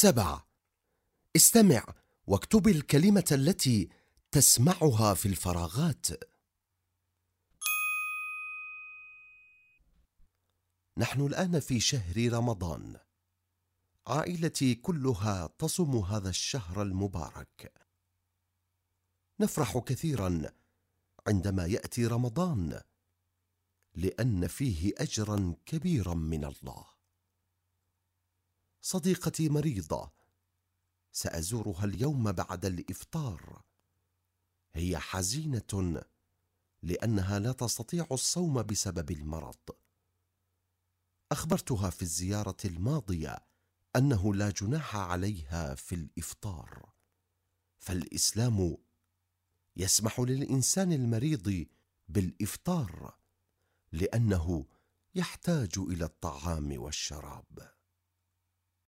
سبعة استمع واكتب الكلمة التي تسمعها في الفراغات. نحن الآن في شهر رمضان. عائلتي كلها تصوم هذا الشهر المبارك. نفرح كثيرا عندما يأتي رمضان لأن فيه أجرا كبيرا من الله. صديقتي مريضة. سأزورها اليوم بعد الإفطار. هي حزينة لأنها لا تستطيع الصوم بسبب المرض. أخبرتها في الزيارة الماضية أنه لا جناح عليها في الإفطار. فالإسلام يسمح للإنسان المريض بالإفطار لأنه يحتاج إلى الطعام والشراب.